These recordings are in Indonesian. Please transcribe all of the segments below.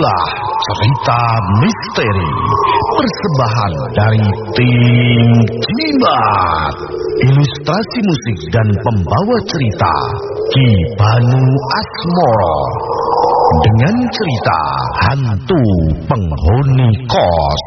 Cerita misteri Persembahan dari tim Jimat Ilustrasi musik dan pembawa cerita Ki Banu Asmoro. Dengan cerita Hantu Penghuni Kos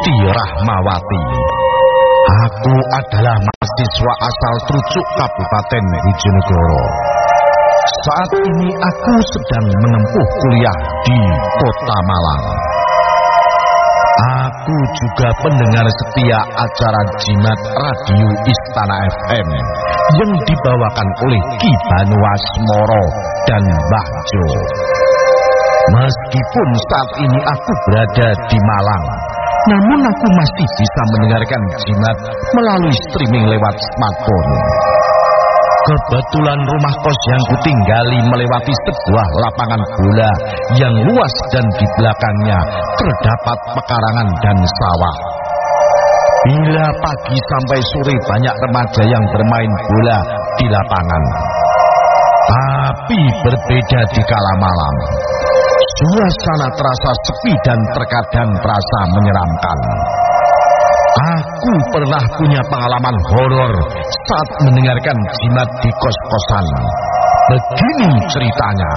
Tuti Rahmawati. Aku adalah mahasiswa asal Trucuk Kabupaten Bojonegoro. Saat ini aku sedang menempuh kuliah di Kota Malang. Aku juga pendengar setia acara Jimat Radio Istana FM yang dibawakan oleh Ki Banuas Moro dan Mbah Jo. Meskipun saat ini aku berada di Malang, namun aku masih bisa mendengarkan jimat melalui streaming lewat smartphone. Kebetulan rumah kos yang kutinggali melewati sebuah lapangan bola yang luas dan di belakangnya terdapat pekarangan dan sawah. Bila pagi sampai sore banyak remaja yang bermain bola di lapangan. Tapi berbeda di kala malam. Suasana terasa sepi dan terkadang terasa menyeramkan. Aku pernah punya pengalaman horor saat mendengarkan jimat di kos-kosan. Begini ceritanya.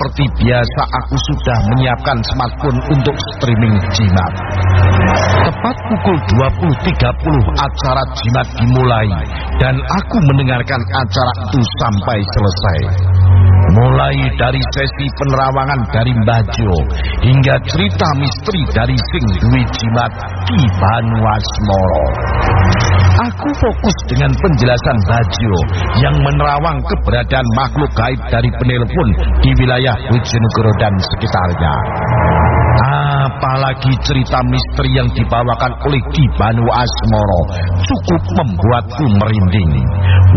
Seperti biasa aku sudah menyiapkan smartphone untuk streaming jimat. Tepat pukul 20.30 acara jimat dimulai dan aku mendengarkan acara itu sampai selesai. Mulai dari sesi penerawangan dari Mbah Jo hingga cerita misteri dari Sing Dwi Jimat Ki Banuasmoro. Aku fokus dengan penjelasan Bajio yang menerawang keberadaan makhluk gaib dari penelpon di wilayah Bojonegoro dan sekitarnya. Apalagi cerita misteri yang dibawakan oleh Ki Banu Asmoro cukup membuatku merinding.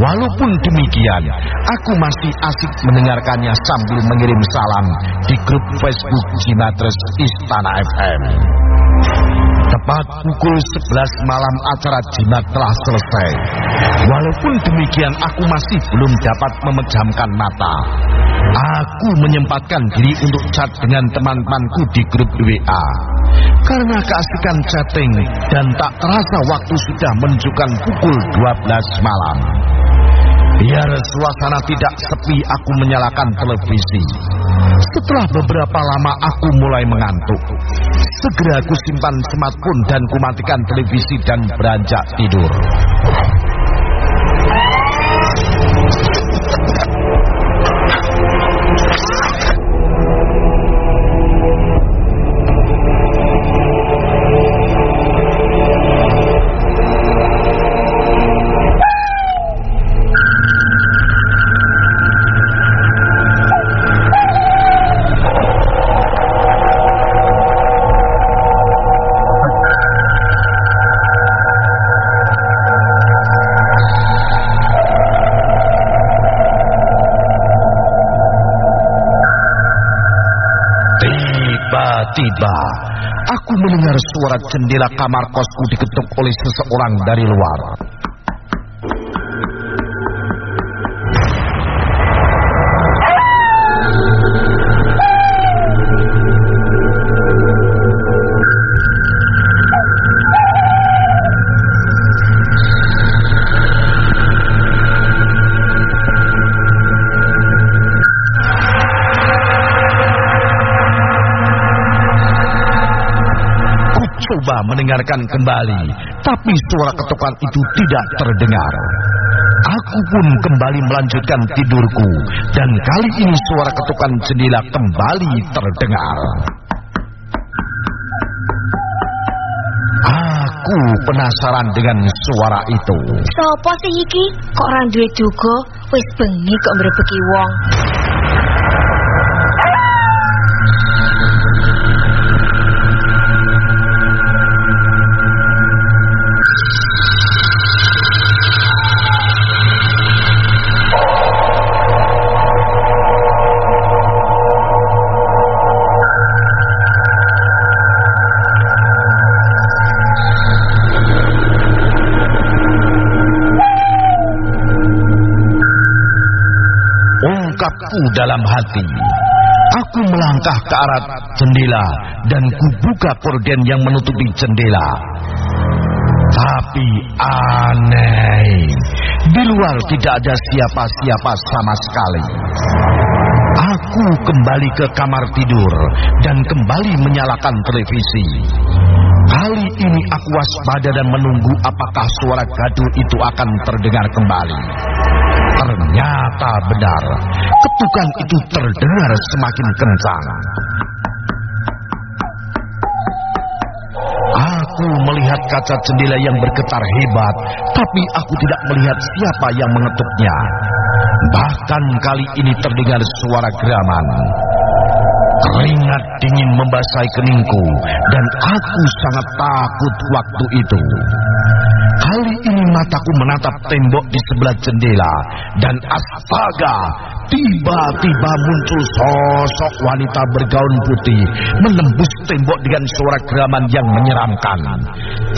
Walaupun demikian, aku masih asik mendengarkannya sambil mengirim salam di grup Facebook Jimatres Istana FM. Tepat pukul 11 malam acara jimat telah selesai. Walaupun demikian aku masih belum dapat memejamkan mata. Aku menyempatkan diri untuk chat dengan teman-temanku di grup WA. Karena keasikan chatting dan tak terasa waktu sudah menunjukkan pukul 12 malam. Biar suasana tidak sepi, aku menyalakan televisi. Setelah beberapa lama aku mulai mengantuk. Segera aku simpan smartphone dan kumatikan televisi dan beranjak tidur. Tiba-tiba, aku mendengar suara jendela kamar kosku diketuk oleh seseorang dari luar. Mencoba mendengarkan kembali, tapi suara ketukan itu tidak terdengar. Aku pun kembali melanjutkan tidurku, dan kali ini suara ketukan jendela kembali terdengar. Aku penasaran dengan suara itu. Sopo sih iki? Kok ora duwe duga? Wis bengi kok mbrebeki wong. Ungkapku dalam hati. Aku melangkah ke arah jendela dan kubuka korden yang menutupi jendela. Tapi aneh, di luar tidak ada siapa-siapa sama sekali. Aku kembali ke kamar tidur dan kembali menyalakan televisi. Kali ini aku waspada dan menunggu apakah suara gaduh itu akan terdengar kembali. Ternyata benar, ketukan itu terdengar semakin kencang. Aku melihat kaca jendela yang bergetar hebat, tapi aku tidak melihat siapa yang mengetuknya. Bahkan kali ini terdengar suara geraman. Keringat dingin membasahi keningku, dan aku sangat takut waktu itu. Ini mataku menatap tembok di sebelah jendela, dan astaga, tiba-tiba muncul sosok wanita bergaun putih menembus tembok dengan suara geraman yang menyeramkan.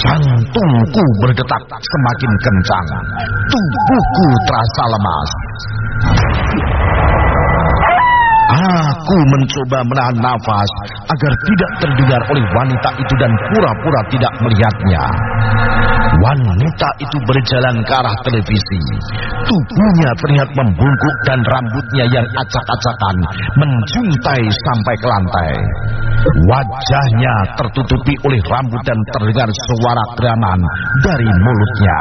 Jantungku berdetak semakin kencang, tubuhku terasa lemas. Aku mencoba menahan nafas agar tidak terdengar oleh wanita itu dan pura-pura tidak melihatnya. Wanita itu berjalan ke arah televisi. Tubuhnya terlihat membungkuk dan rambutnya yang acak-acakan menjuntai sampai ke lantai. Wajahnya tertutupi oleh rambut dan terdengar suara geraman dari mulutnya.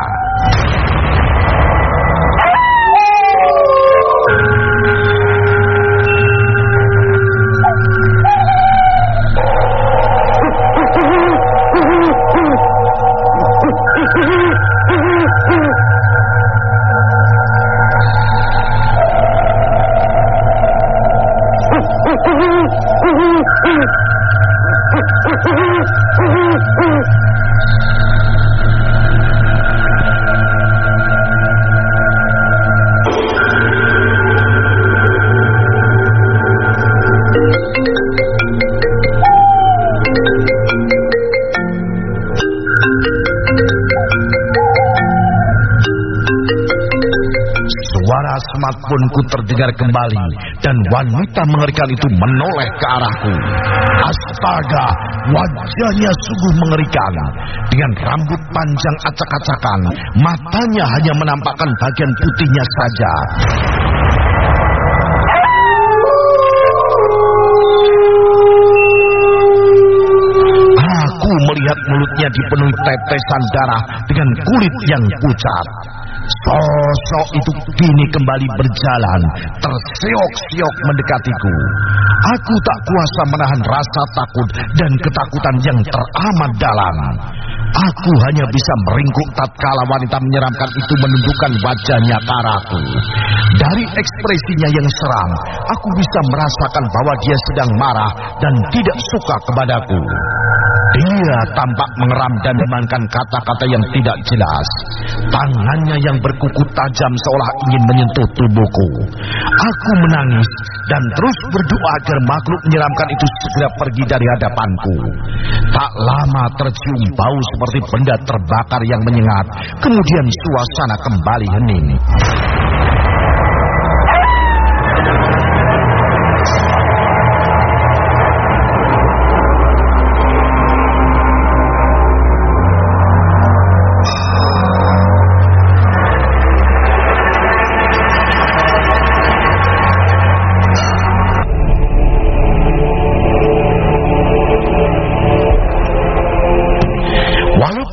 Semat pun ku terdengar kembali dan wanita mengerikan itu menoleh ke arahku. Astaga, wajahnya sungguh mengerikan. Dengan rambut panjang acak-acakan, matanya hanya menampakkan bagian putihnya saja. Aku melihat mulutnya dipenuhi tetesan darah dengan kulit yang pucat. Sosok itu kini kembali berjalan, terseok-seok mendekatiku. Aku tak kuasa menahan rasa takut dan ketakutan yang teramat dalam. Aku hanya bisa meringkuk tatkala wanita menyeramkan itu menundukkan wajahnya ke arahku. Dari ekspresinya yang seram, aku bisa merasakan bahwa dia sedang marah dan tidak suka kepadaku. Dia tampak mengeram dan memainkan kata-kata yang tidak jelas. Tangannya yang berkuku tajam seolah ingin menyentuh tubuhku. Aku menangis dan terus berdoa agar makhluk menyeramkan itu segera pergi dari hadapanku. Tak lama tercium bau seperti benda terbakar yang menyengat. Kemudian suasana kembali hening.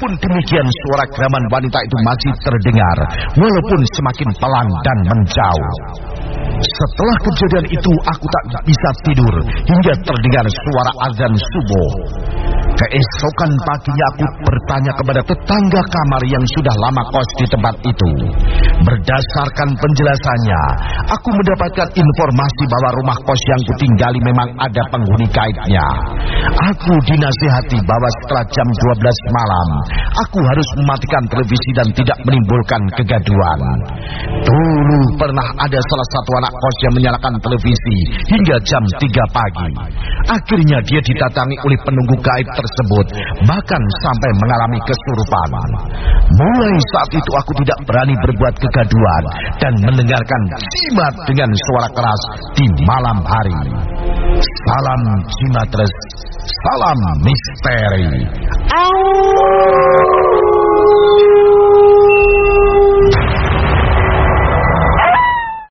Demikian suara geraman wanita itu masih terdengar, walaupun semakin pelan dan menjauh. Setelah kejadian itu aku tak bisa tidur hingga terdengar suara azan subuh. Keesokan paginya aku bertanya kepada tetangga kamar yang sudah lama kos di tempat itu. Berdasarkan penjelasannya, aku mendapatkan informasi bahwa rumah kos yang kutinggali memang ada penghuni kaitnya. Aku dinasihati bahwa setelah jam 12 malam, aku harus mematikan televisi dan tidak menimbulkan kegaduhan. Dulu pernah ada salah satu anak kos yang menyalakan televisi hingga jam 3 pagi. Akhirnya dia didatangi oleh penunggu gaib tersebut, bahkan sampai mengalami kesurupan. Mulai saat itu aku tidak berani berbuat kegaduhan dan mendengarkan jimat dengan suara keras di malam hari. Salam jimatres, salam misteri.